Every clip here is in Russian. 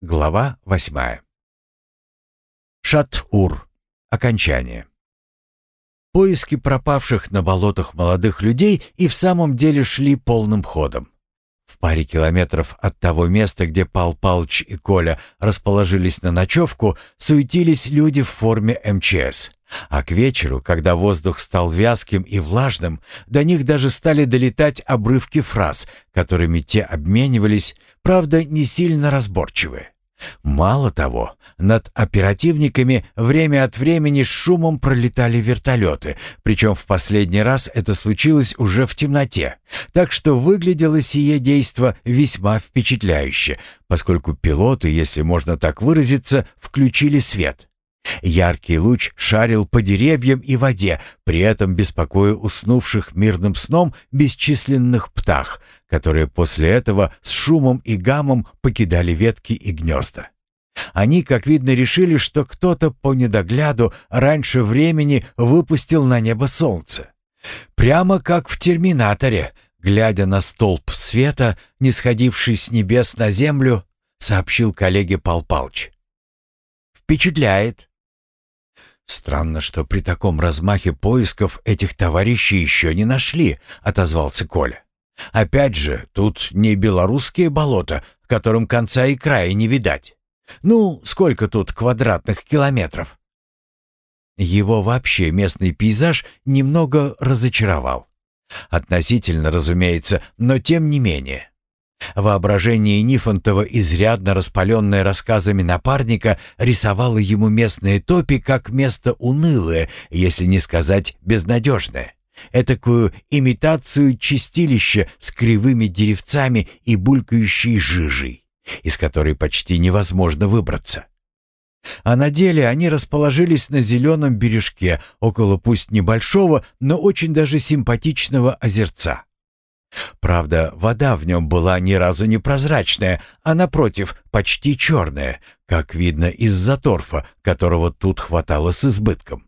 Глава восьмая. Шат-Ур. Окончание. Поиски пропавших на болотах молодых людей и в самом деле шли полным ходом. В паре километров от того места, где Пал Палыч и Коля расположились на ночевку, суетились люди в форме МЧС. А к вечеру, когда воздух стал вязким и влажным, до них даже стали долетать обрывки фраз, которыми те обменивались, правда, не сильно разборчивые. Мало того, над оперативниками время от времени с шумом пролетали вертолеты, причем в последний раз это случилось уже в темноте, так что выглядело сие действо весьма впечатляюще, поскольку пилоты, если можно так выразиться, включили свет. Яркий луч шарил по деревьям и воде, при этом беспокоя уснувших мирным сном бесчисленных птах, которые после этого с шумом и гамом покидали ветки и гнезда. Они, как видно, решили, что кто-то по недогляду раньше времени выпустил на небо солнце. Прямо как в «Терминаторе», глядя на столб света, не сходивший с небес на землю, сообщил коллеге Пал Палч. «Впечатляет. «Странно, что при таком размахе поисков этих товарищей еще не нашли», — отозвался Коля. «Опять же, тут не белорусские болота, которым конца и края не видать. Ну, сколько тут квадратных километров?» Его вообще местный пейзаж немного разочаровал. Относительно, разумеется, но тем не менее. Воображение Нифонтова, изрядно распаленное рассказами напарника, рисовало ему местные топи как место унылое, если не сказать безнадежное. Этакую имитацию чистилища с кривыми деревцами и булькающей жижей, из которой почти невозможно выбраться. А на деле они расположились на зеленом бережке, около пусть небольшого, но очень даже симпатичного озерца. Правда, вода в нем была ни разу не прозрачная, а напротив, почти черная, как видно из-за торфа, которого тут хватало с избытком.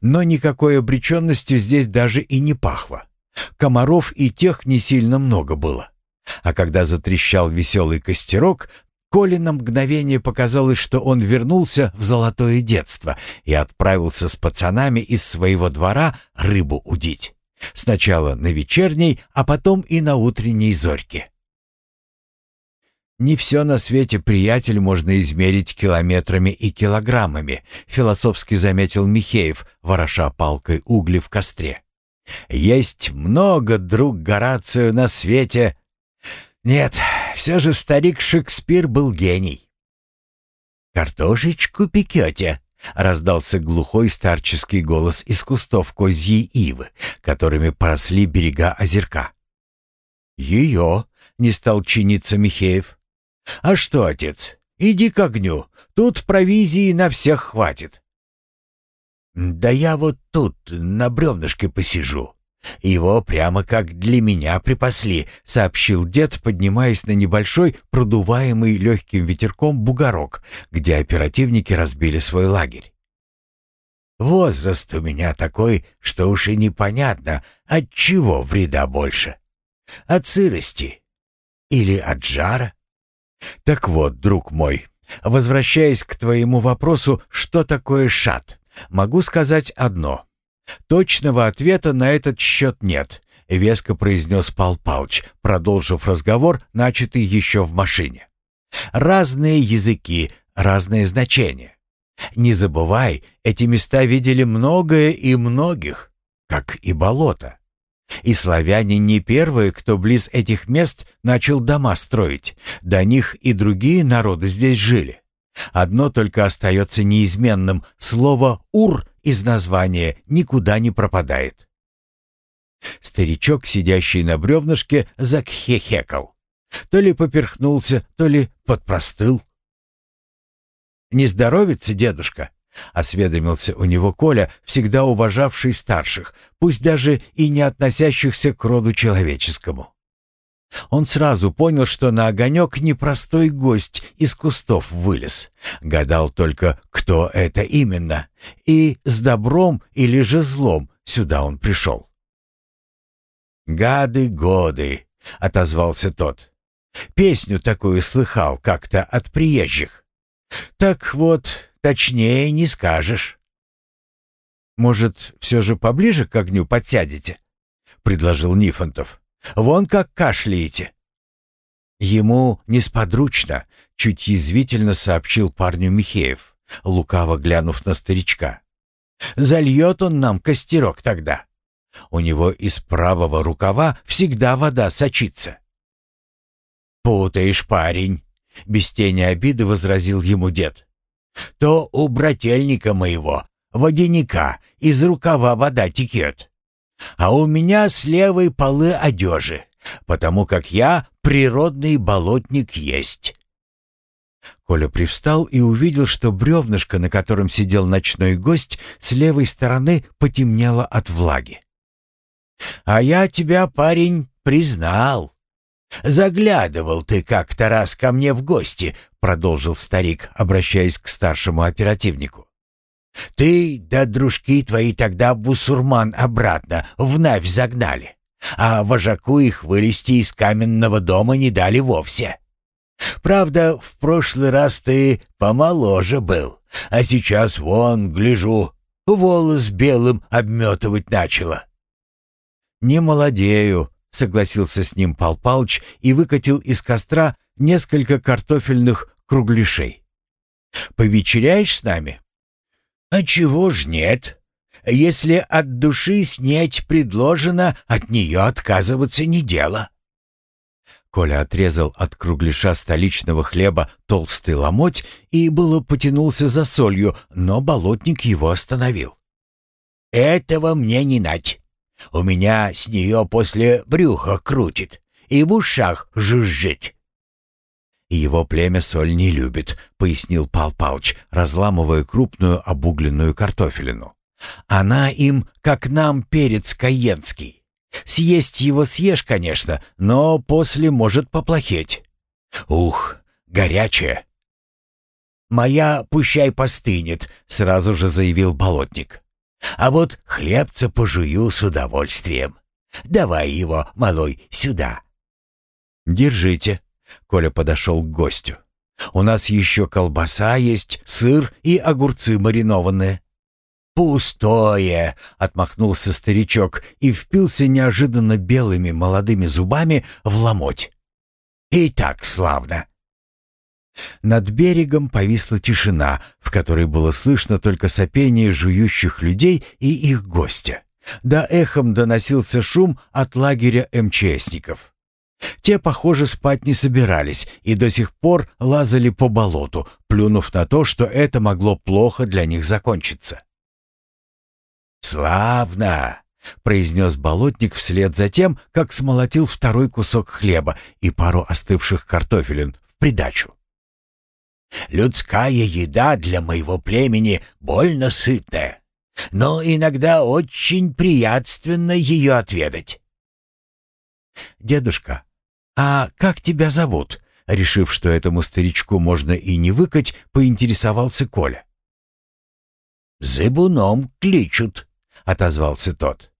Но никакой обреченности здесь даже и не пахло. Комаров и тех не сильно много было. А когда затрещал веселый костерок, Коле на мгновение показалось, что он вернулся в золотое детство и отправился с пацанами из своего двора рыбу удить. Сначала на вечерней, а потом и на утренней зорьке. «Не все на свете, приятель, можно измерить километрами и килограммами», философски заметил Михеев, вороша палкой угли в костре. «Есть много, друг Горацию, на свете. Нет, все же старик Шекспир был гений». «Картошечку пекете?» — раздался глухой старческий голос из кустов козьей ивы, которыми поросли берега озерка. «Ее!» — не стал чиниться Михеев. «А что, отец, иди к огню, тут провизии на всех хватит». «Да я вот тут на бревнышке посижу. Его прямо как для меня припасли», — сообщил дед, поднимаясь на небольшой, продуваемый легким ветерком бугорок, где оперативники разбили свой лагерь. «Возраст у меня такой, что уж и непонятно, от чего вреда больше. От сырости или от жара?» «Так вот, друг мой, возвращаясь к твоему вопросу, что такое шат, могу сказать одно. «Точного ответа на этот счет нет», — веско произнес Пал Палч, продолжив разговор, начатый еще в машине. «Разные языки, разные значения. Не забывай, эти места видели многое и многих, как и болото. И славяне не первые, кто близ этих мест начал дома строить. До них и другие народы здесь жили. Одно только остается неизменным — слово «ур» из названия никуда не пропадает. Старичок, сидящий на бревнышке, закхехекал. То ли поперхнулся, то ли подпростыл. «Не здоровится дедушка?» — осведомился у него Коля, всегда уважавший старших, пусть даже и не относящихся к роду человеческому. Он сразу понял, что на огонек непростой гость из кустов вылез. Гадал только, кто это именно, и с добром или же злом сюда он пришел. «Гады годы», — отозвался тот. Песню такую слыхал как-то от приезжих. Так вот, точнее не скажешь. Может, все же поближе к огню подсядете? Предложил Нифонтов. Вон как кашляете. Ему несподручно, чуть язвительно сообщил парню Михеев, лукаво глянув на старичка. Зальет он нам костерок тогда. У него из правого рукава всегда вода сочится. «Путаешь, парень», — без тени обиды возразил ему дед. «То у брательника моего, водяника, из рукава вода текет. А у меня с левой полы одежи, потому как я природный болотник есть». Коля привстал и увидел, что бревнышко, на котором сидел ночной гость, с левой стороны потемнело от влаги. «А я тебя, парень, признал. Заглядывал ты как-то раз ко мне в гости», — продолжил старик, обращаясь к старшему оперативнику. «Ты да дружки твои тогда бусурман обратно в Навь загнали, а вожаку их вылезти из каменного дома не дали вовсе». Правда, в прошлый раз ты помоложе был, а сейчас вон, гляжу, волос белым обметывать начала». «Не молодею», — согласился с ним Пал Палыч и выкатил из костра несколько картофельных кругляшей. «Повечеряешь с нами?» «А чего ж нет? Если от души снять предложено, от нее отказываться не дело». Коля отрезал от кругляша столичного хлеба толстый ломоть и было потянулся за солью, но болотник его остановил. «Этого мне не нать. У меня с нее после брюха крутит и в ушах жужжит». «Его племя соль не любит», — пояснил Пал Палыч, разламывая крупную обугленную картофелину. «Она им, как нам, перец каенский. Съесть его съешь, конечно, но после может поплохеть. Ух, горячее. «Моя пущай постынет», — сразу же заявил болотник. «А вот хлебца пожую с удовольствием. Давай его, малой, сюда». «Держите», — Коля подошел к гостю. «У нас еще колбаса есть, сыр и огурцы маринованные». «Пустое!» — отмахнулся старичок и впился неожиданно белыми молодыми зубами в ломоть. «И так славно!» Над берегом повисла тишина, в которой было слышно только сопение жующих людей и их гостя. Да эхом доносился шум от лагеря МЧСников. Те, похоже, спать не собирались и до сих пор лазали по болоту, плюнув на то, что это могло плохо для них закончиться. «Славно!» — произнес болотник вслед за тем, как смолотил второй кусок хлеба и пару остывших картофелин в придачу. «Людская еда для моего племени больно сытная, но иногда очень приятственно ее отведать». «Дедушка, а как тебя зовут?» Решив, что этому старичку можно и не выкать, поинтересовался Коля. «Зыбуном кличут», — отозвался тот.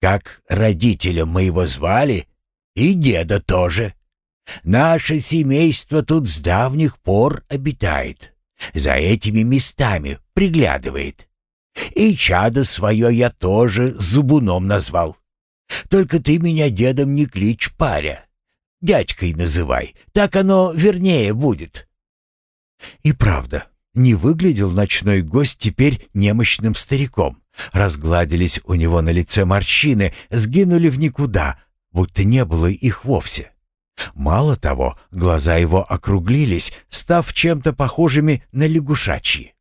«Как родителя моего звали, и деда тоже. Наше семейство тут с давних пор обитает, за этими местами приглядывает. И чадо свое я тоже зубуном назвал. Только ты меня дедом не кличь, паря. Дядькой называй, так оно вернее будет». И правда, не выглядел ночной гость теперь немощным стариком. Разгладились у него на лице морщины, сгинули в никуда, будто не было их вовсе. Мало того, глаза его округлились, став чем-то похожими на лягушачьи.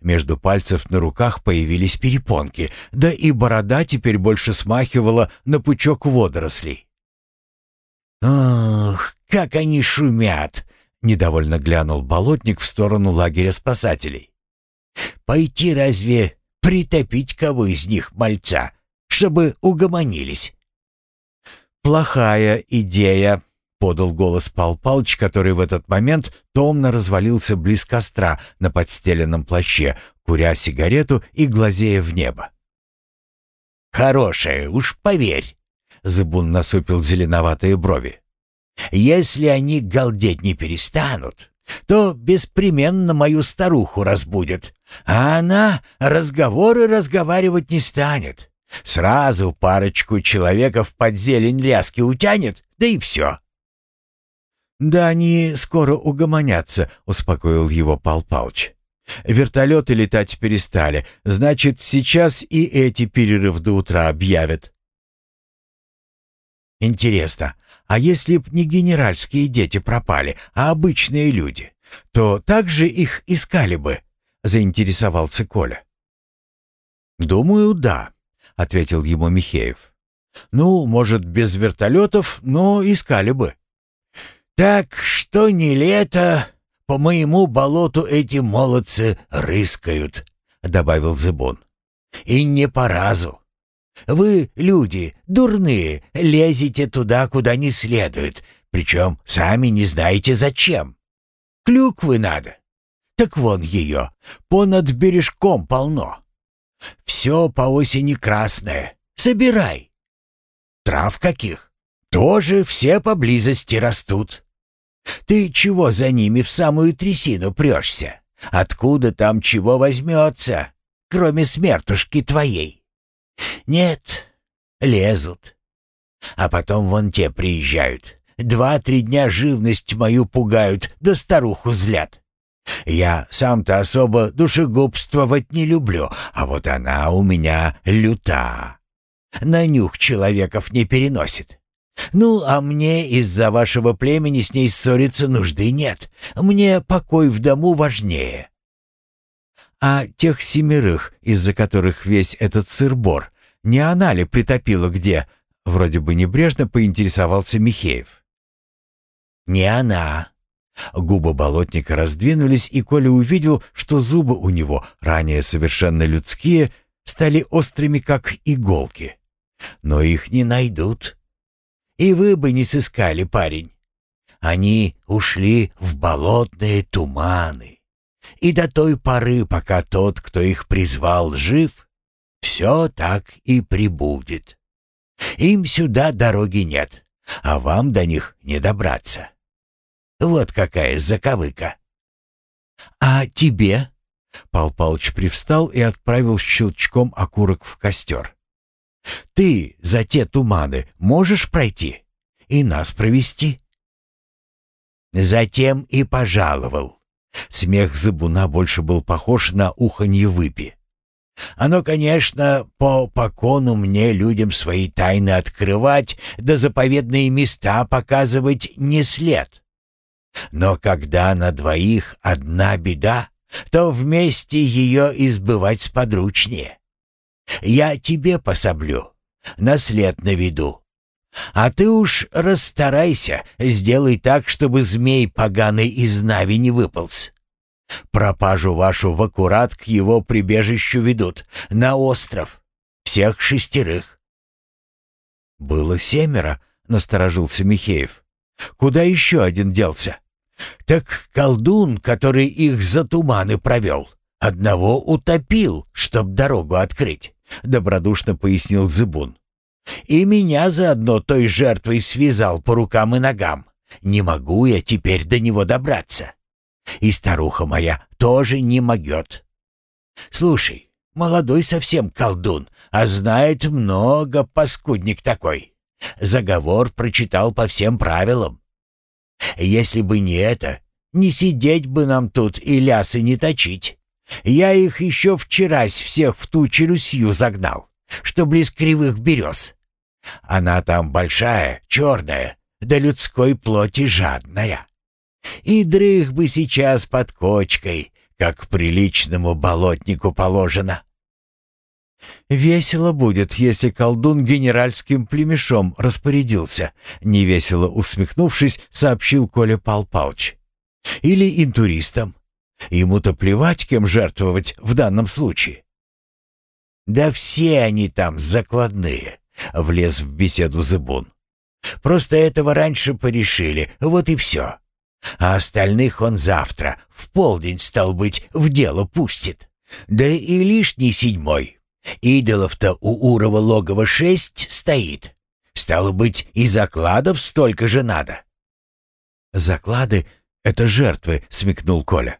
Между пальцев на руках появились перепонки, да и борода теперь больше смахивала на пучок водорослей. «Ох, как они шумят!» Недовольно глянул болотник в сторону лагеря спасателей. «Пойти разве притопить кого из них, мальца, чтобы угомонились?» «Плохая идея», — подал голос Пал Палыч, который в этот момент томно развалился близ костра на подстеленном плаще, куря сигарету и глазея в небо. «Хорошая, уж поверь», — Зыбун насупил зеленоватые брови. Если они галдеть не перестанут, то беспременно мою старуху разбудят, а она разговоры разговаривать не станет. Сразу парочку человеков под зелень ляски утянет, да и все. «Да они скоро угомонятся», — успокоил его Пал Палыч. «Вертолеты летать перестали, значит, сейчас и эти перерыв до утра объявят». «Интересно, а если б не генеральские дети пропали, а обычные люди, то также их искали бы?» — заинтересовался Коля. «Думаю, да», — ответил ему Михеев. «Ну, может, без вертолетов, но искали бы». «Так что не лето, по моему болоту эти молодцы рыскают», — добавил Зыбун. «И не по разу. Вы, люди, дурные, лезете туда, куда не следует, причем сами не знаете зачем. Клюквы надо. Так вон ее, понад бережком полно. Все по осени красное. Собирай. Трав каких? Тоже все поблизости растут. Ты чего за ними в самую трясину прешься? Откуда там чего возьмется, кроме смертушки твоей? Нет, лезут. А потом вон те приезжают. Два-три дня живность мою пугают, да старуху злят. Я сам-то особо душегубствовать не люблю, а вот она у меня люта. На нюх человеков не переносит. Ну, а мне из-за вашего племени с ней ссориться нужды нет. Мне покой в дому важнее. А тех семерых, из-за которых весь этот сыр-бор, не она ли притопила где? Вроде бы небрежно поинтересовался Михеев. Не она. Губы болотника раздвинулись, и Коля увидел, что зубы у него, ранее совершенно людские, стали острыми, как иголки. Но их не найдут. И вы бы не сыскали, парень. Они ушли в болотные туманы. И до той поры, пока тот, кто их призвал, жив, все так и прибудет. Им сюда дороги нет, а вам до них не добраться. Вот какая заковыка. А тебе? Пал Палыч привстал и отправил щелчком окурок в костер. Ты за те туманы можешь пройти и нас провести?» Затем и пожаловал. Смех Забуна больше был похож на уханье выпи. Оно, конечно, по покону мне людям свои тайны открывать, да заповедные места показывать не след. Но когда на двоих одна беда, то вместе ее избывать сподручнее. Я тебе пособлю, наслед наведу. А ты уж расстарайся, сделай так, чтобы змей поганый из Нави не выполз. Пропажу вашу в аккурат к его прибежищу ведут, на остров. Всех шестерых. «Было семеро», — насторожился Михеев. «Куда еще один делся?» «Так колдун, который их за туманы провел, одного утопил, чтоб дорогу открыть. — добродушно пояснил Зыбун. «И меня заодно той жертвой связал по рукам и ногам. Не могу я теперь до него добраться. И старуха моя тоже не могет. Слушай, молодой совсем колдун, а знает много, паскудник такой. Заговор прочитал по всем правилам. Если бы не это, не сидеть бы нам тут и лясы не точить. Я их еще вчерась всех в ту челюсью загнал, что близ кривых берез. Она там большая, черная, да людской плоти жадная. И дрых бы сейчас под кочкой, как приличному болотнику положено. «Весело будет, если колдун генеральским племешом распорядился», невесело усмехнувшись, сообщил Коля Пал. «Или интуристом. Ему-то плевать, кем жертвовать в данном случае. «Да все они там закладные», — влез в беседу Зыбун. «Просто этого раньше порешили, вот и все. А остальных он завтра, в полдень, стал быть, в дело пустит. Да и лишний седьмой. Идолов-то у Урова логова шесть стоит. Стало быть, и закладов столько же надо. «Заклады — это жертвы», — смекнул Коля.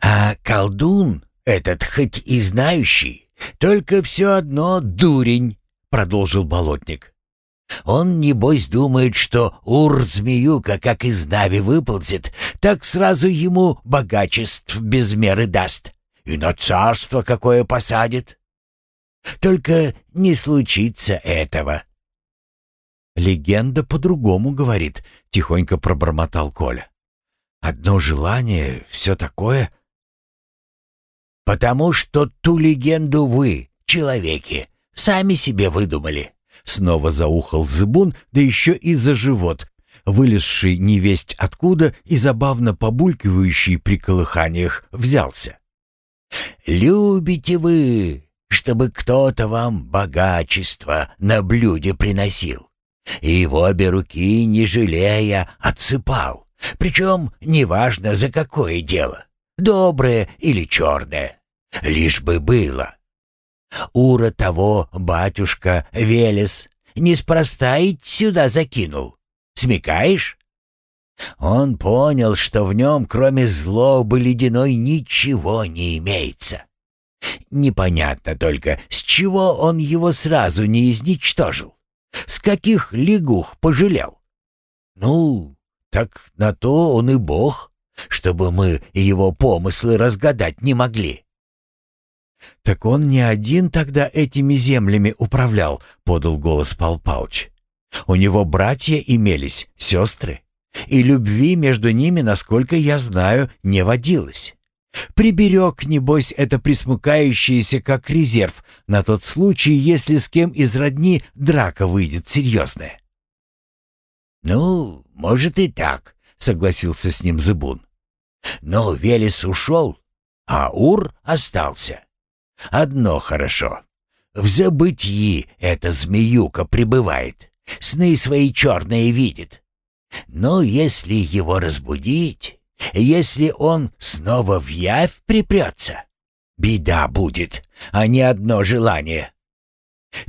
«А колдун этот хоть и знающий, только все одно дурень», — продолжил болотник. «Он, небось, думает, что Ур-змеюка, как из Нави выползет, так сразу ему богачеств без меры даст и на царство какое посадит. Только не случится этого». «Легенда по-другому говорит», — тихонько пробормотал Коля. «Одно желание, все такое...» «Потому что ту легенду вы, человеки, сами себе выдумали». Снова заухал зыбун, да еще и за живот, вылезший невесть откуда и забавно побулькивающий при колыханиях взялся. «Любите вы, чтобы кто-то вам богачество на блюде приносил, и его обе руки, не жалея, отсыпал, причем неважно за какое дело, доброе или черное, лишь бы было. Ура того, батюшка Велес, неспроста и сюда закинул. Смекаешь? Он понял, что в нем, кроме злобы ледяной, ничего не имеется. Непонятно только, с чего он его сразу не изничтожил. С каких лягух пожалел? Ну, так на то он и бог, чтобы мы его помыслы разгадать не могли. «Так он не один тогда этими землями управлял», — подал голос Пал Палыч. «У него братья имелись, сестры, и любви между ними, насколько я знаю, не водилось. Приберег, небось, это присмыкающееся как резерв на тот случай, если с кем из родни драка выйдет серьезная». «Ну, может и так», — согласился с ним Зыбун. «Но Велес ушел, а Ур остался. Одно хорошо. В забытии эта змеюка пребывает, сны свои черные видит. Но если его разбудить, если он снова в явь припрется, беда будет, а не одно желание.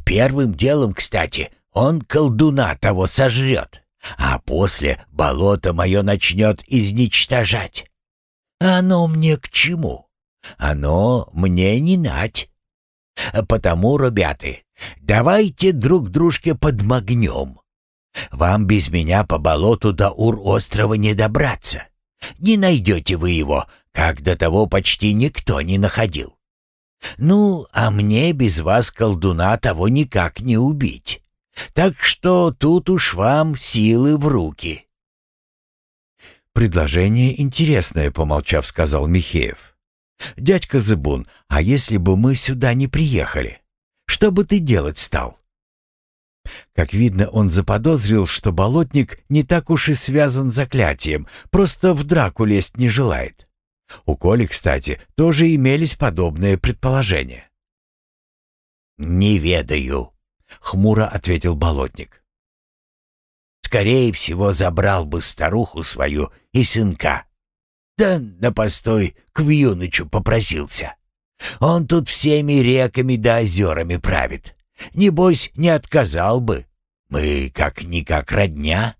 Первым делом, кстати, он колдуна того сожрет, а после болото мое начнет изничтожать. Оно мне к чему? Оно мне не нать. Потому, ребята, давайте друг дружке подмогнем. Вам без меня по болоту до Ур-острова не добраться. Не найдете вы его, как до того почти никто не находил. Ну, а мне без вас, колдуна, того никак не убить. Так что тут уж вам силы в руки». «Предложение интересное», — помолчав, сказал Михеев. «Дядька Зыбун, а если бы мы сюда не приехали? Что бы ты делать стал?» Как видно, он заподозрил, что болотник не так уж и связан заклятием, просто в драку лезть не желает. У Коли, кстати, тоже имелись подобные предположения. «Не ведаю», — хмуро ответил болотник. «Скорее всего, забрал бы старуху свою и сынка. Да на постой к Вьюнычу попросился. Он тут всеми реками да озерами правит. Небось, не отказал бы. Мы как-никак родня.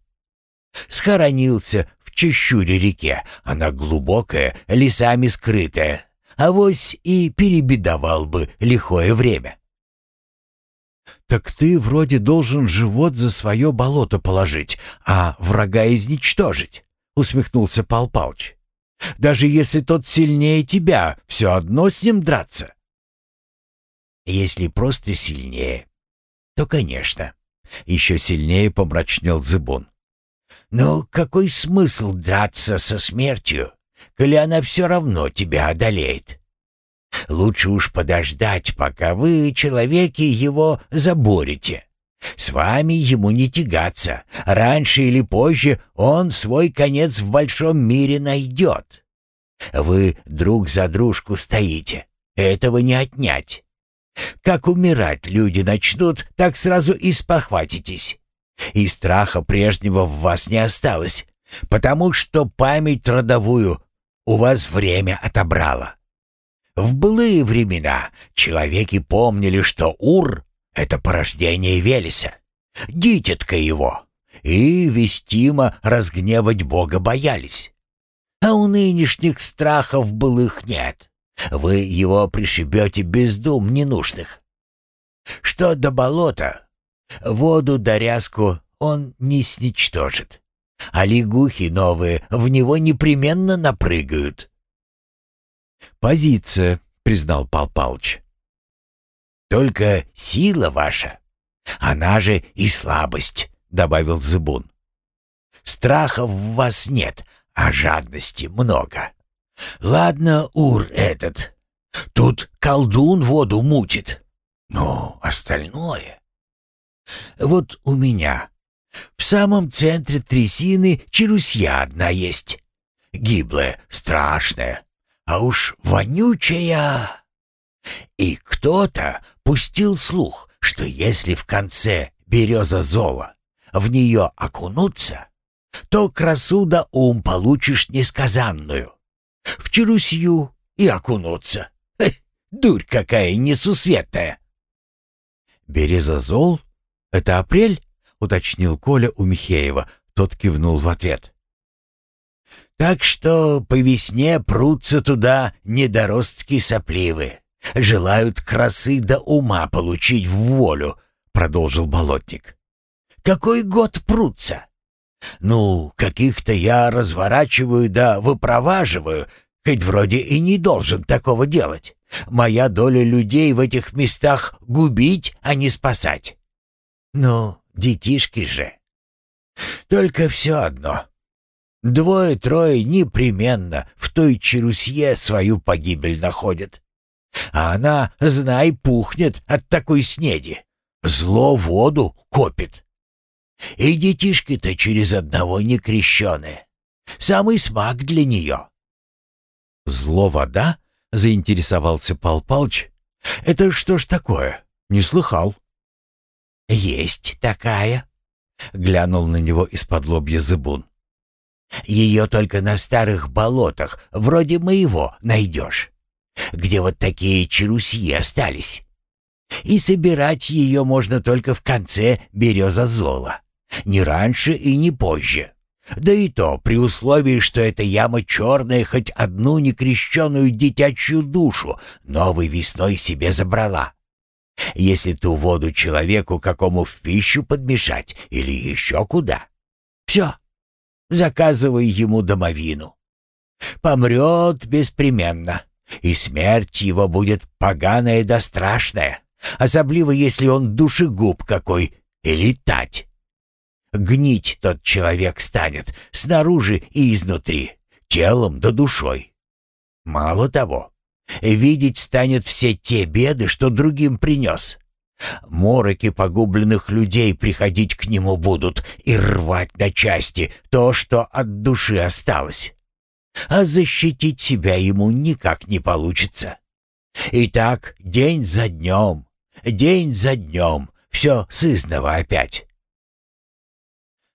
Схоронился в чащуре реке. Она глубокая, лесами скрытая. Авось и перебедовал бы лихое время. «Так ты вроде должен живот за свое болото положить, а врага изничтожить», — усмехнулся Пал Палыч. Даже если тот сильнее тебя, все одно с ним драться. Если просто сильнее, то, конечно. Еще сильнее помрачнел Зыбун. Но какой смысл драться со смертью, коли она все равно тебя одолеет? Лучше уж подождать, пока вы, человеки, его заборете. С вами ему не тягаться. Раньше или позже он свой конец в большом мире найдет. Вы друг за дружку стоите. Этого не отнять. Как умирать люди начнут, так сразу и спохватитесь. И страха прежнего в вас не осталось, потому что память родовую у вас время отобрала. В былые времена человеки помнили, что Ур это порождение Велеса. Дитятка его. и вестимо разгневать Бога боялись. А у нынешних страхов былых нет. Вы его пришибете без дум ненужных. Что до болота, воду да ряску он не сничтожит, а лягухи новые в него непременно напрыгают. «Позиция», — признал Пал Палыч. «Только сила ваша, она же и слабость», — добавил Зыбун. «Страхов в вас нет, а жадности много. Ладно, ур этот. Тут колдун воду мутит. Но остальное... Вот у меня в самом центре трясины черусья одна есть. Гиблая, страшная, а уж вонючая. И кто-то пустил слух, что если в конце береза зола в нее окунуться, то красу да ум получишь несказанную. В черусью и окунуться. Эх, дурь какая несусветная. «Березозол? Это апрель?» — уточнил Коля у Михеева. Тот кивнул в ответ. «Так что по весне прутся туда недоростки сопливые. Желают красы да ума получить в волю», — продолжил болотник. «Какой год прутся? Ну, каких-то я разворачиваю да выпроваживаю, хоть вроде и не должен такого делать. Моя доля людей в этих местах губить, а не спасать. Ну, детишки же. Только все одно. Двое-трое непременно в той черусье свою погибель находят. А она, знай, пухнет от такой снеди. Зло воду копит. И детишки-то через одного не крещеные. Самый смак для нее. «Зло вода?» — заинтересовался Пал Палч. «Это что ж такое? Не слыхал». «Есть такая», — глянул на него из-под лобья зыбун. «Ее только на старых болотах, вроде моего, найдешь, где вот такие черусьи остались. И собирать ее можно только в конце береза зола. Не раньше и не позже. Да и то при условии, что эта яма черная хоть одну некрещенную дитячью душу новой весной себе забрала. Если ту воду человеку какому в пищу подмешать или еще куда. Все, заказывай ему домовину. Помрет беспременно, и смерть его будет поганая да страшная, особливо если он душегуб какой или тать. Гнить тот человек станет снаружи и изнутри, телом да душой. Мало того, видеть станет все те беды, что другим принес. Мороки погубленных людей приходить к нему будут и рвать на части то, что от души осталось. А защитить себя ему никак не получится. И так день за днем, день за днем, все сызново опять.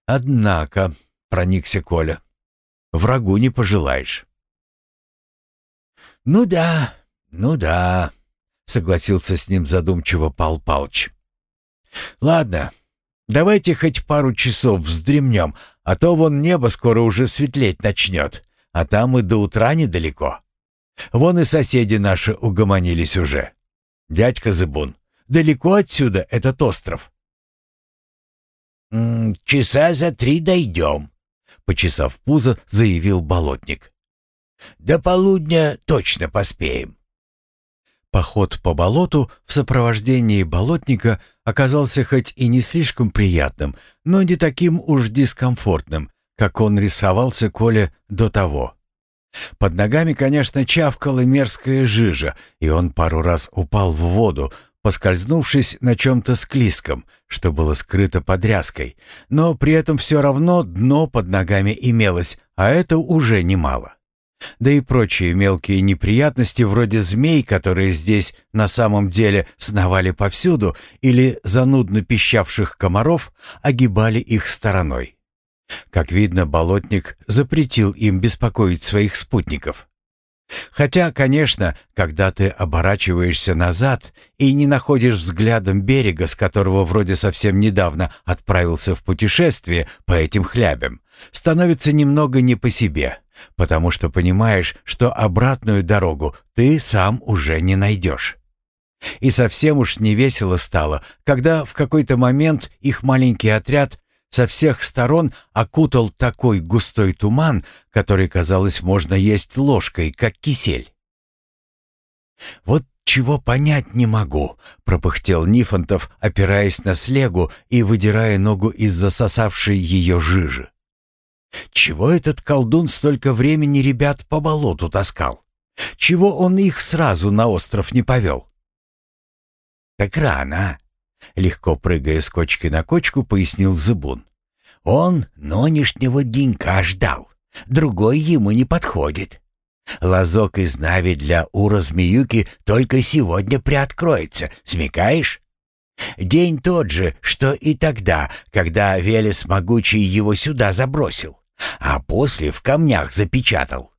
«Однако», — проникся Коля, — «врагу не пожелаешь». «Ну да, ну да», — согласился с ним задумчиво Пал Палч. «Ладно, давайте хоть пару часов вздремнем, а то вон небо скоро уже светлеть начнет, а там и до утра недалеко. Вон и соседи наши угомонились уже. Дядька Зыбун, далеко отсюда этот остров?» «Часа за три дойдем», — почесав пузо, заявил болотник. «До полудня точно поспеем». Поход по болоту в сопровождении болотника оказался хоть и не слишком приятным, но не таким уж дискомфортным, как он рисовался Коле до того. Под ногами, конечно, чавкала мерзкая жижа, и он пару раз упал в воду, поскользнувшись на чем-то склизком, что было скрыто под ряской, но при этом все равно дно под ногами имелось, а это уже немало. Да и прочие мелкие неприятности вроде змей, которые здесь на самом деле сновали повсюду, или занудно пищавших комаров, огибали их стороной. Как видно, болотник запретил им беспокоить своих спутников. Хотя, конечно, когда ты оборачиваешься назад и не находишь взглядом берега, с которого вроде совсем недавно отправился в путешествие по этим хлябям, становится немного не по себе, потому что понимаешь, что обратную дорогу ты сам уже не найдешь. И совсем уж не весело стало, когда в какой-то момент их маленький отряд со всех сторон окутал такой густой туман, который, казалось, можно есть ложкой, как кисель. «Вот чего понять не могу», — пропыхтел Нифонтов, опираясь на слегу и выдирая ногу из засосавшей ее жижи. «Чего этот колдун столько времени ребят по болоту таскал? Чего он их сразу на остров не повел?» «Так рано», Легко прыгая с кочки на кочку, пояснил Зыбун. Он нынешнего денька ждал. Другой ему не подходит. Лазок из Нави для Ура-змеюки только сегодня приоткроется, смекаешь? День тот же, что и тогда, когда Велес Могучий его сюда забросил, а после в камнях запечатал.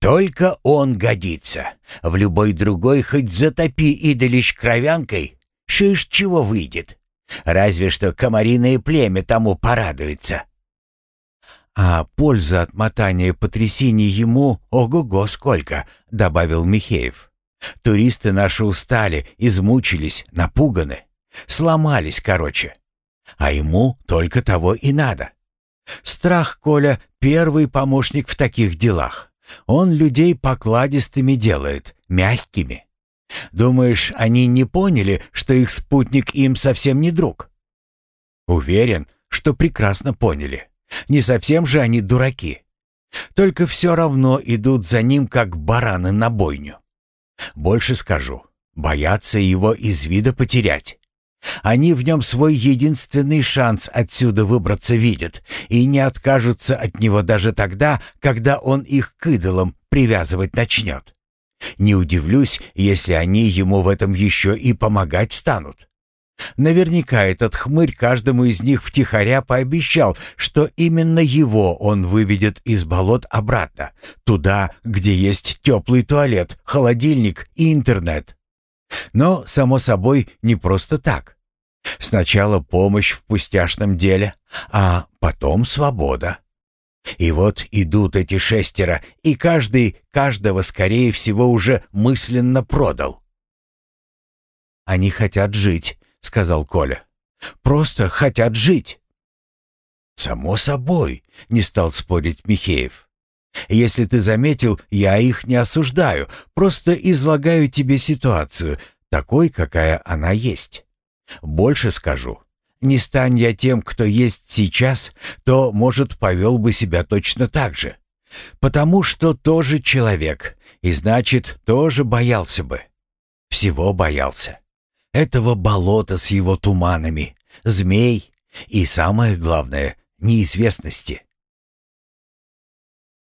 Только он годится. В любой другой хоть затопи идолищ кровянкой, Шиш чего выйдет? Разве что комариное племя тому порадуется. А польза от мотания потрясений ему ого-го сколько, добавил Михеев. Туристы наши устали, измучились, напуганы. Сломались, короче. А ему только того и надо. Страх, Коля, первый помощник в таких делах. Он людей покладистыми делает, мягкими. Думаешь, они не поняли, что их спутник им совсем не друг? Уверен, что прекрасно поняли. Не совсем же они дураки. Только все равно идут за ним, как бараны на бойню. Больше скажу, боятся его из вида потерять. Они в нем свой единственный шанс отсюда выбраться видят и не откажутся от него даже тогда, когда он их к идолам привязывать начнет. Не удивлюсь, если они ему в этом еще и помогать станут. Наверняка этот хмырь каждому из них втихаря пообещал, что именно его он выведет из болот обратно, туда, где есть теплый туалет, холодильник и интернет. Но, само собой, не просто так. Сначала помощь в пустяшном деле, а потом свобода. И вот идут эти шестеро, и каждый каждого, скорее всего, уже мысленно продал. «Они хотят жить», — сказал Коля. «Просто хотят жить». «Само собой», — не стал спорить Михеев. «Если ты заметил, я их не осуждаю, просто излагаю тебе ситуацию, такой, какая она есть. Больше скажу. Не стань я тем, кто есть сейчас, то, может, повел бы себя точно так же. Потому что тоже человек, и значит, тоже боялся бы. Всего боялся. Этого болота с его туманами, змей и, самое главное, неизвестности.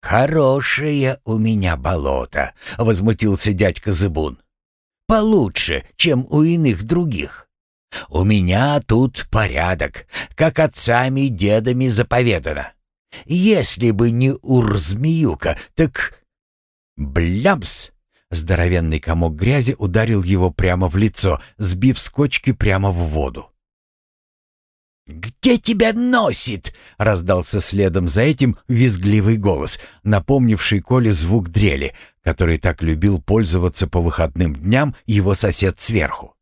«Хорошее у меня болото», — возмутился дядька Зыбун. «Получше, чем у иных других. У меня тут порядок, как отцами и дедами заповедано. Если бы не Урзмиюка, так... Блямс! Здоровенный комок грязи ударил его прямо в лицо, сбив с прямо в воду. «Где тебя носит?» — раздался следом за этим визгливый голос, напомнивший Коле звук дрели, который так любил пользоваться по выходным дням его сосед сверху.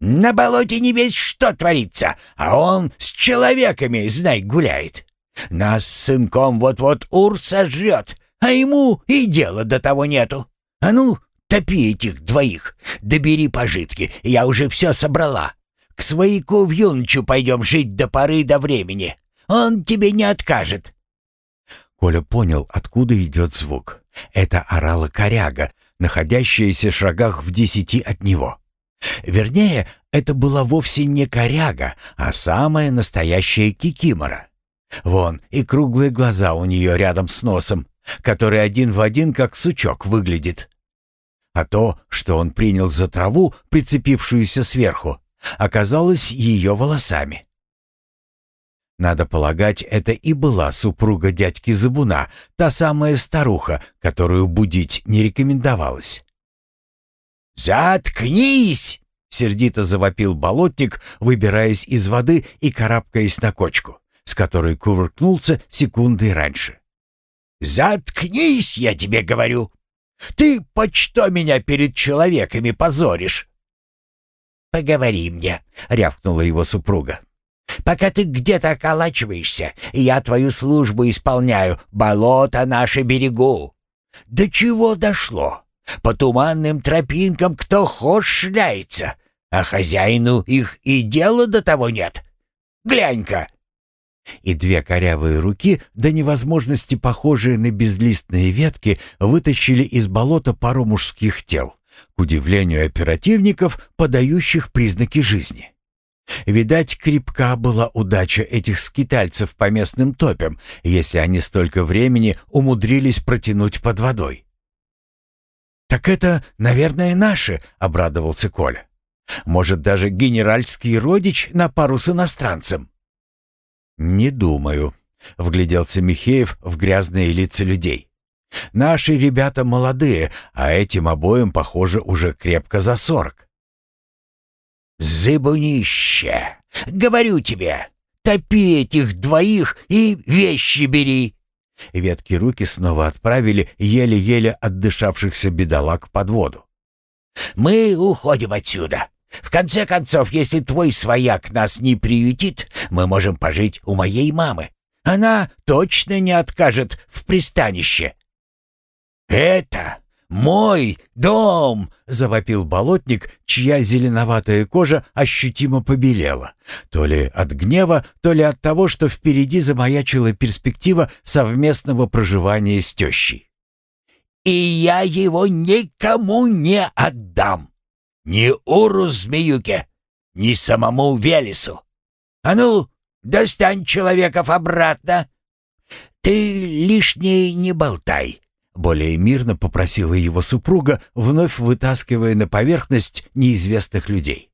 На болоте не весь что творится, а он с человеками, знай, гуляет. Нас с сынком вот-вот ур сожрет, а ему и дела до того нету. А ну, топи этих двоих, добери пожитки, я уже все собрала. К свояку в юнчу пойдем жить до поры до времени. Он тебе не откажет». Коля понял, откуда идет звук. Это орала коряга, находящаяся в шагах в десяти от него. Вернее, это была вовсе не коряга, а самая настоящая кикимора. Вон, и круглые глаза у нее рядом с носом, который один в один как сучок выглядит. А то, что он принял за траву, прицепившуюся сверху, оказалось ее волосами. Надо полагать, это и была супруга дядьки Забуна, та самая старуха, которую будить не рекомендовалось. «Заткнись!» — сердито завопил болотник, выбираясь из воды и карабкаясь на кочку, с которой кувыркнулся секунды раньше. «Заткнись, я тебе говорю! Ты по что меня перед человеками позоришь?» «Поговори мне», — рявкнула его супруга. «Пока ты где-то околачиваешься, я твою службу исполняю, болото наше берегу. До чего дошло? По туманным тропинкам кто хошь шляется, а хозяину их и дела до того нет. Глянь-ка!» И две корявые руки, до невозможности похожие на безлистные ветки, вытащили из болота пару мужских тел, к удивлению оперативников, подающих признаки жизни. Видать, крепка была удача этих скитальцев по местным топям, если они столько времени умудрились протянуть под водой. «Так это, наверное, наши», — обрадовался Коля. «Может, даже генеральский родич на пару с иностранцем?» «Не думаю», — вгляделся Михеев в грязные лица людей. «Наши ребята молодые, а этим обоим, похоже, уже крепко за сорок». «Зыбунище! Говорю тебе, топи этих двоих и вещи бери!» Ветки руки снова отправили еле-еле отдышавшихся бедолаг под воду. «Мы уходим отсюда. В конце концов, если твой свояк нас не приютит, мы можем пожить у моей мамы. Она точно не откажет в пристанище». «Это мой дом!» — завопил болотник, чья зеленоватая кожа ощутимо побелела. То ли от гнева, то ли от того, что впереди замаячила перспектива совместного проживания с тещей. «И я его никому не отдам!» Ни Уру Змеюке, ни самому Велесу. А ну, достань человеков обратно. Ты лишнее не болтай. Более мирно попросила его супруга, вновь вытаскивая на поверхность неизвестных людей.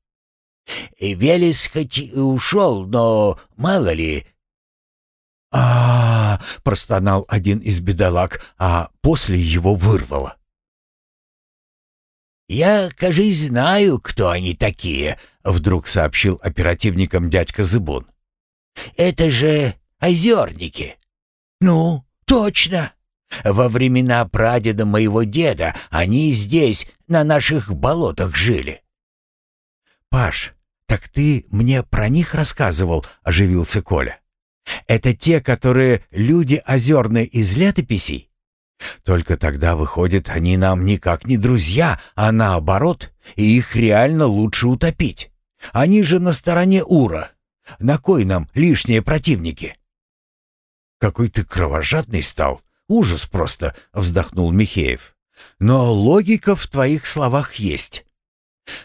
Велес хоть и ушел, но мало ли... а, -а, -а простонал один из бедолаг, а после его вырвало. «Я, кажись, знаю, кто они такие», — вдруг сообщил оперативникам дядька Зыбун. «Это же озерники». «Ну, точно. Во времена прадеда моего деда они здесь, на наших болотах, жили». «Паш, так ты мне про них рассказывал», — оживился Коля. «Это те, которые люди озерные из летописей?» Только тогда, выходит, они нам никак не друзья, а наоборот, и их реально лучше утопить. Они же на стороне Ура. На кой нам лишние противники? Какой ты кровожадный стал. Ужас просто, вздохнул Михеев. Но логика в твоих словах есть.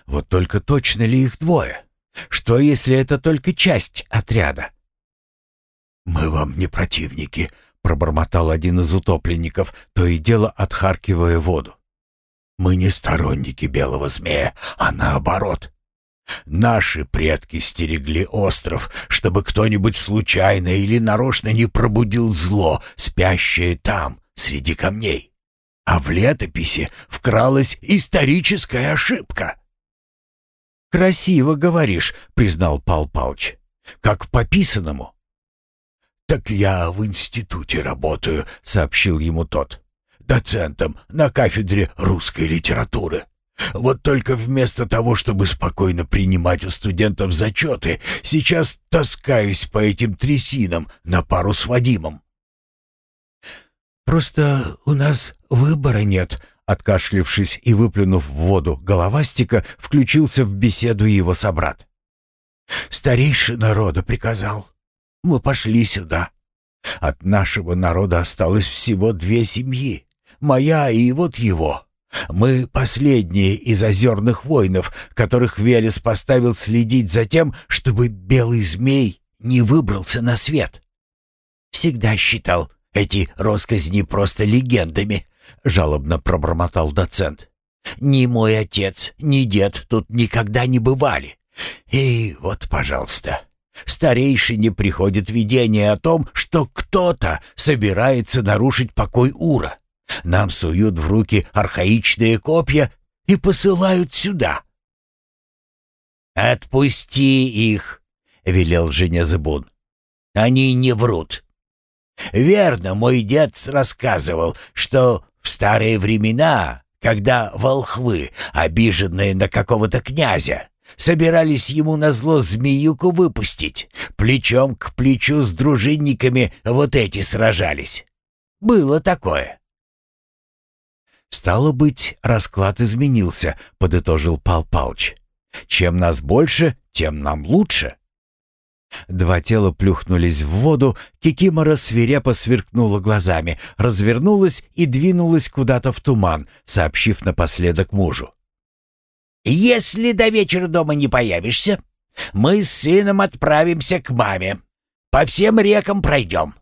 Вот только точно ли их двое? Что, если это только часть отряда? «Мы вам не противники», пробормотал один из утопленников, то и дело отхаркивая воду. «Мы не сторонники белого змея, а наоборот. Наши предки стерегли остров, чтобы кто-нибудь случайно или нарочно не пробудил зло, спящее там, среди камней. А в летописи вкралась историческая ошибка». «Красиво говоришь», — признал Пал Палч. «Как по писанному. «Так я в институте работаю», — сообщил ему тот. «Доцентом на кафедре русской литературы. Вот только вместо того, чтобы спокойно принимать у студентов зачеты, сейчас таскаюсь по этим трясинам на пару с Вадимом». «Просто у нас выбора нет», — откашлившись и выплюнув в воду головастика, включился в беседу его собрат. «Старейший народа приказал. Мы пошли сюда. От нашего народа осталось всего две семьи. Моя и вот его. Мы последние из озерных воинов, которых Велес поставил следить за тем, чтобы белый змей не выбрался на свет. Всегда считал эти росказни просто легендами, жалобно пробормотал доцент. Ни мой отец, ни дед тут никогда не бывали. И вот, пожалуйста, Старейшине приходит видение о том, что кто-то собирается нарушить покой Ура. Нам суют в руки архаичные копья и посылают сюда. «Отпусти их», — велел Женя Зыбун. «Они не врут. Верно, мой дед рассказывал, что в старые времена, когда волхвы, обиженные на какого-то князя, собирались ему на зло змеюку выпустить, плечом к плечу с дружинниками вот эти сражались. Было такое. «Стало быть, расклад изменился», — подытожил Пал Палч. «Чем нас больше, тем нам лучше». Два тела плюхнулись в воду, Кикимора свирепо сверкнула глазами, развернулась и двинулась куда-то в туман, сообщив напоследок мужу. «Если до вечера дома не появишься, мы с сыном отправимся к маме. По всем рекам пройдем,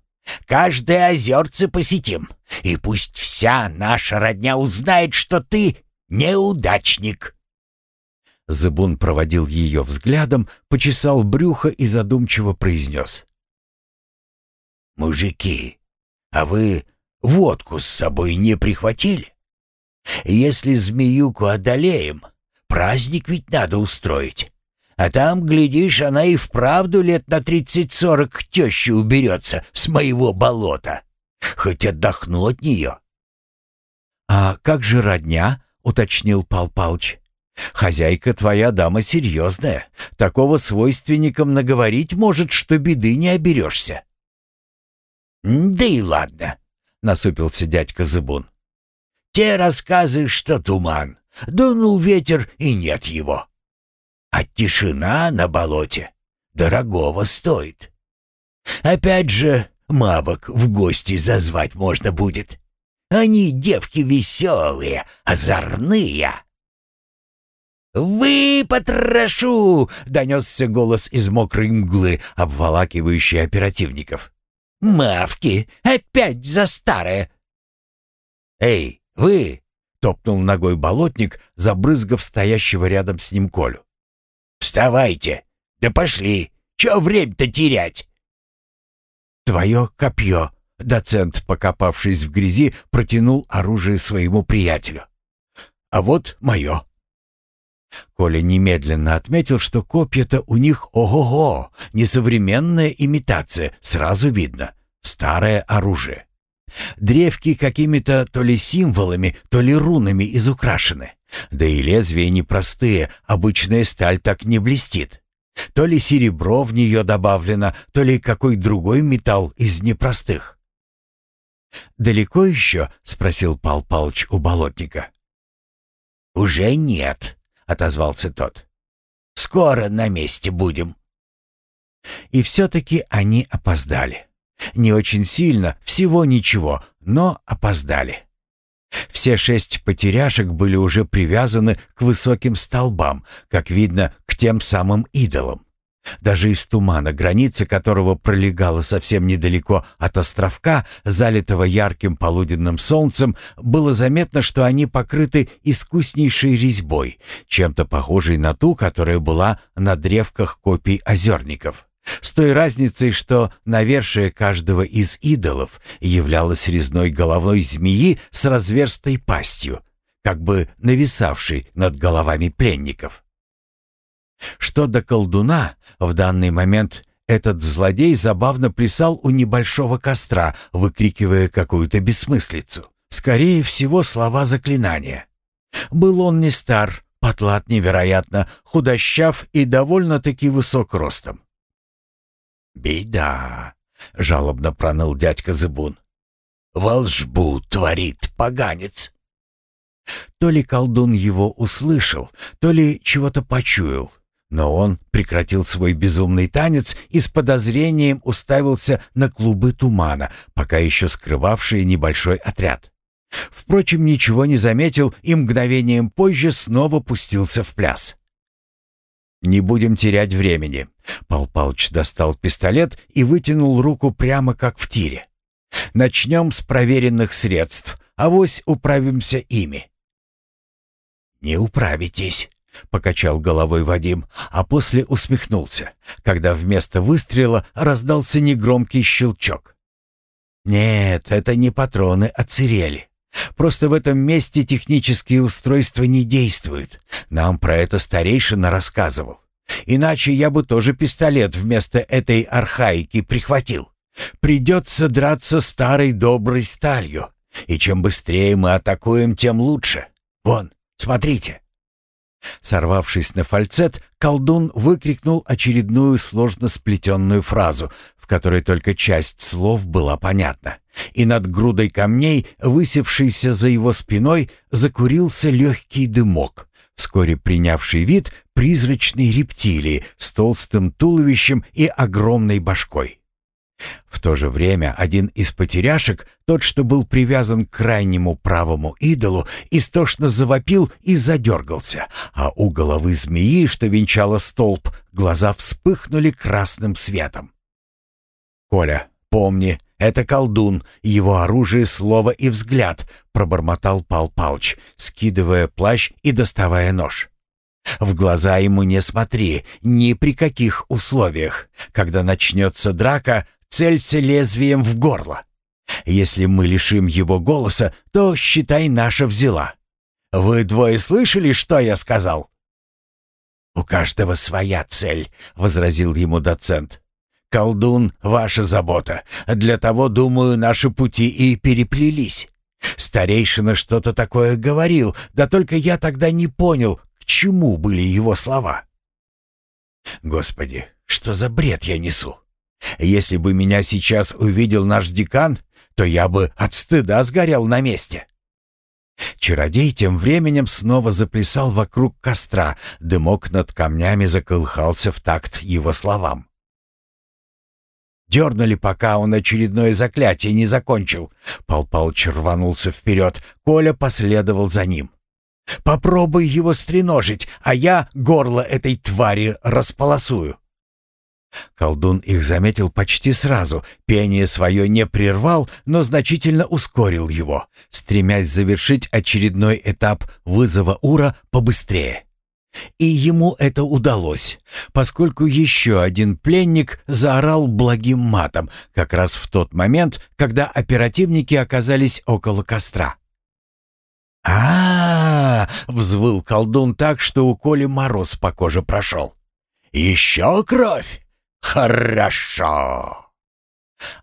каждое озерце посетим, и пусть вся наша родня узнает, что ты неудачник». Зыбун проводил ее взглядом, почесал брюхо и задумчиво произнес. «Мужики, а вы водку с собой не прихватили? Если змеюку одолеем, праздник ведь надо устроить. А там, глядишь, она и вправду лет на тридцать-сорок к теще уберется с моего болота. Хоть отдохну от нее». «А как же родня?» — уточнил Пал Палыч. Хозяйка твоя дама серьезная. Такого свойственникам наговорить может, что беды не оберешься». «Да и ладно», — насупился дядька Зыбун. «Те рассказы, что туман. Дунул ветер, и нет его. А тишина на болоте дорогого стоит. Опять же, мавок в гости зазвать можно будет. Они девки веселые, озорные». «Вы, потрошу!» — донесся голос из мокрой мглы, обволакивающей оперативников. «Мавки! Опять за старое!» «Эй, вы!» — топнул ногой болотник, забрызгав стоящего рядом с ним Колю. «Вставайте! Да пошли! Чего время-то терять?» «Твое копье!» — доцент, покопавшись в грязи, протянул оружие своему приятелю. «А вот мое!» Коля немедленно отметил, что копья-то у них ого-го, несовременная имитация, сразу видно, старое оружие. Древки какими-то то ли символами, то ли рунами изукрашены. Да и лезвия непростые, обычная сталь так не блестит. То ли серебро в нее добавлено, то ли какой другой металл из непростых. «Далеко еще?» — спросил Пал Палыч у болотника. «Уже нет», отозвался тот. «Скоро на месте будем». И все-таки они опоздали. Не очень сильно, всего ничего, но опоздали. Все шесть потеряшек были уже привязаны к высоким столбам, как видно, к тем самым идолам. Даже из тумана, граница которого пролегала совсем недалеко от островка, залитого ярким полуденным солнцем, было заметно, что они покрыты искуснейшей резьбой, чем-то похожей на ту, которая была на древках копий озерников. С той разницей, что навершие каждого из идолов являлось резной головой змеи с разверстой пастью, как бы нависавшей над головами пленников. Что до колдуна, в данный момент этот злодей забавно плясал у небольшого костра, выкрикивая какую-то бессмыслицу. Скорее всего, слова заклинания. Был он не стар, потлат невероятно, худощав и довольно-таки высок ростом. «Беда!» — жалобно проныл дядька Зыбун. «Волжбу творит поганец!» То ли колдун его услышал, то ли чего-то почуял, но он прекратил свой безумный танец и с подозрением уставился на клубы тумана, пока еще скрывавшие небольшой отряд. Впрочем, ничего не заметил и мгновением позже снова пустился в пляс. «Не будем терять времени». Пал Палыч достал пистолет и вытянул руку прямо как в тире. «Начнем с проверенных средств, авось управимся ими». «Не управитесь», — покачал головой Вадим, а после усмехнулся, когда вместо выстрела раздался негромкий щелчок. «Нет, это не патроны отсырели. Просто в этом месте технические устройства не действуют. Нам про это старейшина рассказывал. Иначе я бы тоже пистолет вместо этой архаики прихватил. Придется драться старой доброй сталью. И чем быстрее мы атакуем, тем лучше. Вон, смотрите. Сорвавшись на фальцет, колдун выкрикнул очередную сложно сплетенную фразу, в которой только часть слов была понятна. И над грудой камней, высевшейся за его спиной, закурился легкий дымок, вскоре принявший вид призрачной рептилии с толстым туловищем и огромной башкой. В то же время один из потеряшек, тот, что был привязан к крайнему правому идолу, истошно завопил и задергался, а у головы змеи, что венчала столб, глаза вспыхнули красным светом. «Коля, помни, это колдун, его оружие, слово и взгляд», — пробормотал Пал Палч, скидывая плащ и доставая нож. В глаза ему не смотри, ни при каких условиях. Когда начнется драка, целься лезвием в горло. Если мы лишим его голоса, то, считай, наша взяла. Вы двое слышали, что я сказал?» «У каждого своя цель», — возразил ему доцент. «Колдун — ваша забота. Для того, думаю, наши пути и переплелись. Старейшина что-то такое говорил, да только я тогда не понял, к чему были его слова». «Господи, что за бред я несу? Если бы меня сейчас увидел наш декан, то я бы от стыда сгорел на месте. Чародей тем временем снова заплясал вокруг костра, дымок над камнями заколыхался в такт его словам. Дернули, пока он очередное заклятие не закончил. Пал Палыч вперед, Коля последовал за ним. «Попробуй его стреножить, а я горло этой твари располосую». Колдун их заметил почти сразу, пение свое не прервал, но значительно ускорил его, стремясь завершить очередной этап вызова Ура побыстрее. И ему это удалось, поскольку еще один пленник заорал благим матом, как раз в тот момент, когда оперативники оказались около костра. а, -а, -а взвыл колдун так, что у Коли мороз по коже прошел. «Еще кровь!» «Хорошо!»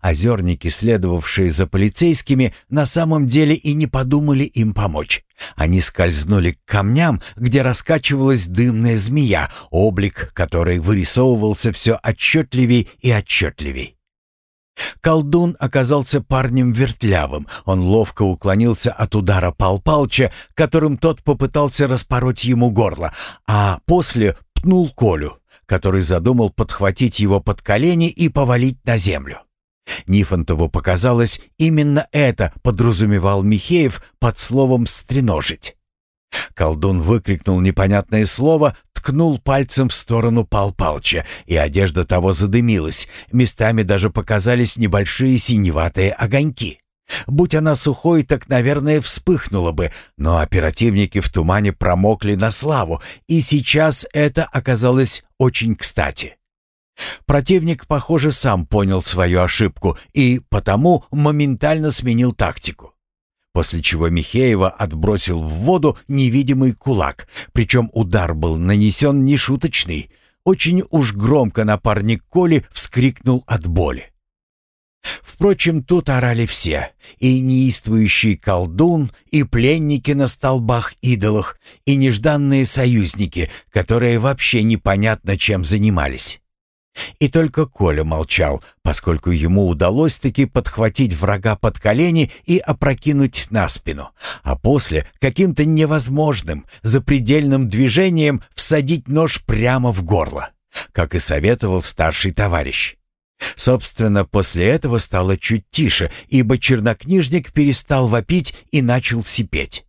Озерники, следовавшие за полицейскими, на самом деле и не подумали им помочь. Они скользнули к камням, где раскачивалась дымная змея, облик которой вырисовывался все отчетливей и отчетливей. Колдун оказался парнем вертлявым. Он ловко уклонился от удара Пал Палча, которым тот попытался распороть ему горло, а после пнул Колю который задумал подхватить его под колени и повалить на землю. Нифонтову показалось, именно это подразумевал Михеев под словом «стреножить». Колдун выкрикнул непонятное слово, ткнул пальцем в сторону Пал Палча, и одежда того задымилась, местами даже показались небольшие синеватые огоньки. Будь она сухой, так, наверное, вспыхнула бы, но оперативники в тумане промокли на славу, и сейчас это оказалось очень кстати. Противник, похоже, сам понял свою ошибку и потому моментально сменил тактику. После чего Михеева отбросил в воду невидимый кулак, причем удар был нанесен нешуточный. Очень уж громко напарник Коли вскрикнул от боли. Впрочем, тут орали все. И неистующий колдун, и пленники на столбах-идолах, и нежданные союзники, которые вообще непонятно чем занимались. И только Коля молчал, поскольку ему удалось таки подхватить врага под колени и опрокинуть на спину, а после каким-то невозможным, запредельным движением всадить нож прямо в горло, как и советовал старший товарищ. Собственно, после этого стало чуть тише, ибо чернокнижник перестал вопить и начал сипеть.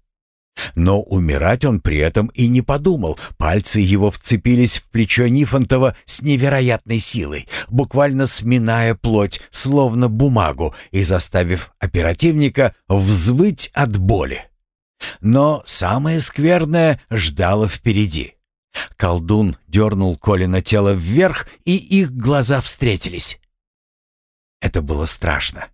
Но умирать он при этом и не подумал. Пальцы его вцепились в плечо Нифонтова с невероятной силой, буквально сминая плоть, словно бумагу, и заставив оперативника взвыть от боли. Но самое скверное ждало впереди. Колдун дернул Колина тело вверх, и их глаза встретились. Это было страшно.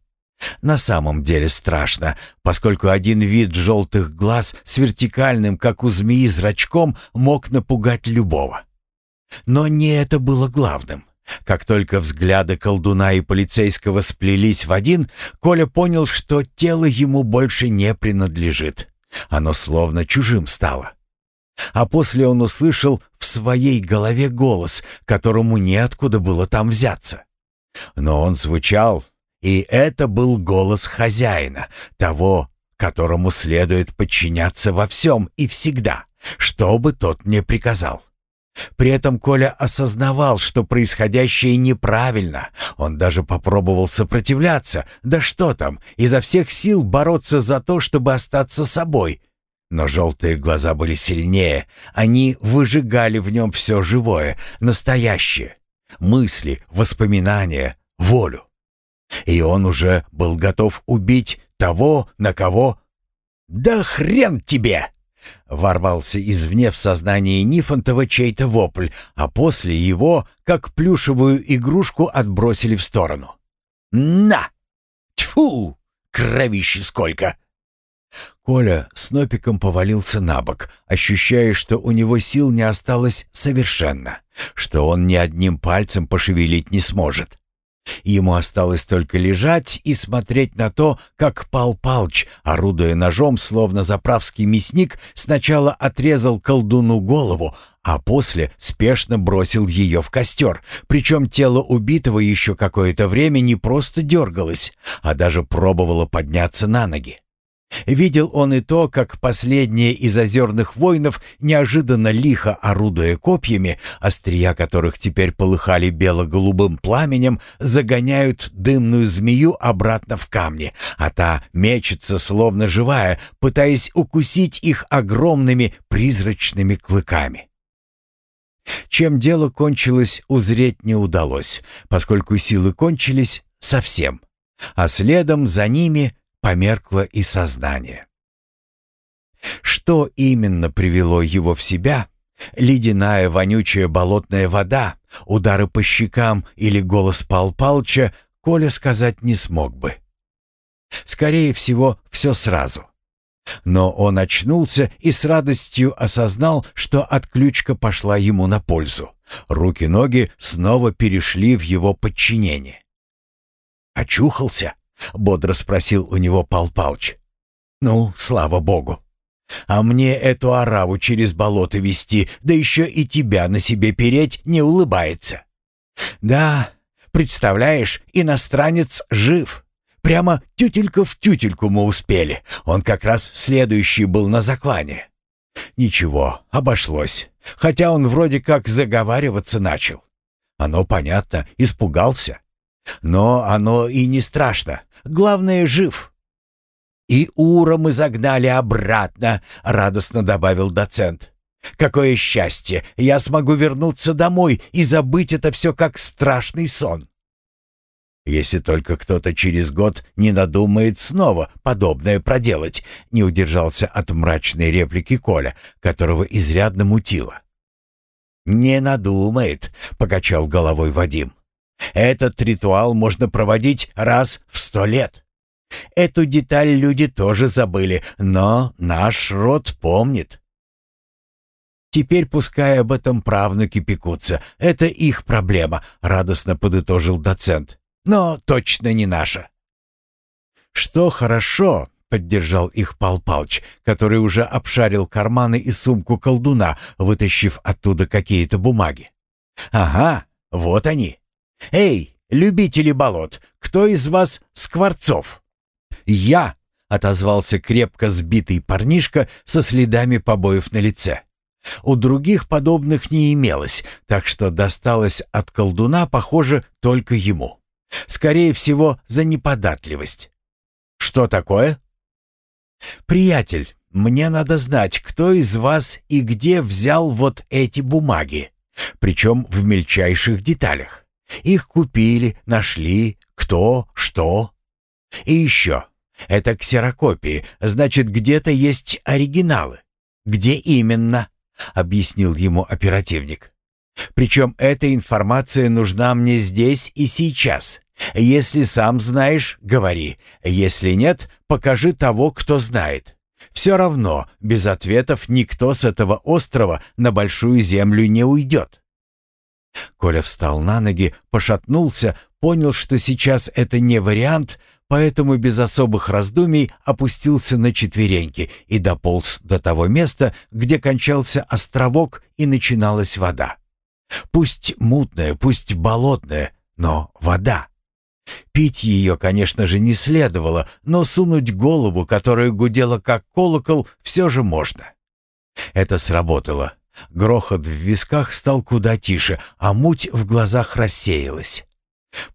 На самом деле страшно, поскольку один вид желтых глаз с вертикальным, как у змеи, зрачком мог напугать любого. Но не это было главным. Как только взгляды колдуна и полицейского сплелись в один, Коля понял, что тело ему больше не принадлежит. Оно словно чужим стало. А после он услышал в своей голове голос, которому неоткуда было там взяться. Но он звучал, и это был голос хозяина, того, которому следует подчиняться во всем и всегда, что бы тот ни приказал. При этом Коля осознавал, что происходящее неправильно. Он даже попробовал сопротивляться, да что там, изо всех сил бороться за то, чтобы остаться собой. Но желтые глаза были сильнее, они выжигали в нем все живое, настоящее. Мысли, воспоминания, волю. И он уже был готов убить того, на кого... «Да хрен тебе!» Ворвался извне в сознание Нифонтова чей-то вопль, а после его, как плюшевую игрушку, отбросили в сторону. «На! Тьфу! Кровище сколько!» Коля с Нопиком повалился на бок, ощущая, что у него сил не осталось совершенно, что он ни одним пальцем пошевелить не сможет. Ему осталось только лежать и смотреть на то, как Пал Палч, орудуя ножом, словно заправский мясник, сначала отрезал колдуну голову, а после спешно бросил ее в костер. Причем тело убитого еще какое-то время не просто дергалось, а даже пробовало подняться на ноги. Видел он и то, как последние из озерных воинов, неожиданно лихо орудуя копьями, острия которых теперь полыхали бело-голубым пламенем, загоняют дымную змею обратно в камни, а та мечется, словно живая, пытаясь укусить их огромными призрачными клыками. Чем дело кончилось, узреть не удалось, поскольку силы кончились совсем, а следом за ними померкло и сознание. Что именно привело его в себя? Ледяная вонючая болотная вода, удары по щекам или голос Пал Палча Коля сказать не смог бы. Скорее всего, все сразу. Но он очнулся и с радостью осознал, что отключка пошла ему на пользу. Руки-ноги снова перешли в его подчинение. «Очухался?» — бодро спросил у него Пал Палч. «Ну, слава богу. А мне эту ораву через болото вести, да еще и тебя на себе переть, не улыбается. Да, представляешь, иностранец жив. Прямо тютелька в тютельку мы успели. Он как раз следующий был на заклане. Ничего, обошлось. Хотя он вроде как заговариваться начал. Оно понятно, испугался. Но оно и не страшно. Главное, жив. «И Ура мы загнали обратно», — радостно добавил доцент. «Какое счастье! Я смогу вернуться домой и забыть это все как страшный сон». «Если только кто-то через год не надумает снова подобное проделать», — не удержался от мрачной реплики Коля, которого изрядно мутило. «Не надумает», — покачал головой Вадим. Этот ритуал можно проводить раз в сто лет. Эту деталь люди тоже забыли, но наш род помнит. Теперь пускай об этом правнуки пекутся. Это их проблема, радостно подытожил доцент. Но точно не наша. Что хорошо, поддержал их Пал Палч, который уже обшарил карманы и сумку колдуна, вытащив оттуда какие-то бумаги. Ага, вот они. «Эй, любители болот, кто из вас Скворцов?» «Я!» — отозвался крепко сбитый парнишка со следами побоев на лице. У других подобных не имелось, так что досталось от колдуна, похоже, только ему. Скорее всего, за неподатливость. «Что такое?» «Приятель, мне надо знать, кто из вас и где взял вот эти бумаги, причем в мельчайших деталях. Их купили, нашли, кто, что. И еще, это ксерокопии, значит, где-то есть оригиналы. Где именно? — объяснил ему оперативник. «Причем эта информация нужна мне здесь и сейчас. Если сам знаешь, говори. Если нет, покажи того, кто знает. Все равно, без ответов никто с этого острова на Большую Землю не уйдет». Коля встал на ноги, пошатнулся, понял, что сейчас это не вариант, поэтому без особых раздумий опустился на четвереньки и дополз до того места, где кончался островок и начиналась вода. Пусть мутная, пусть болотная, но вода. Пить ее, конечно же, не следовало, но сунуть голову, которая гудела как колокол, все же можно. Это сработало. Грохот в висках стал куда тише, а муть в глазах рассеялась.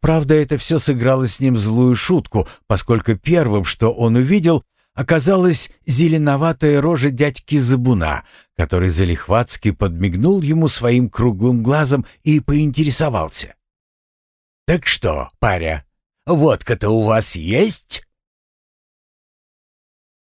Правда, это все сыграло с ним злую шутку, поскольку первым, что он увидел, оказалась зеленоватая рожа дядьки Забуна, который залихватски подмигнул ему своим круглым глазом и поинтересовался. «Так что, паря, водка-то у вас есть?»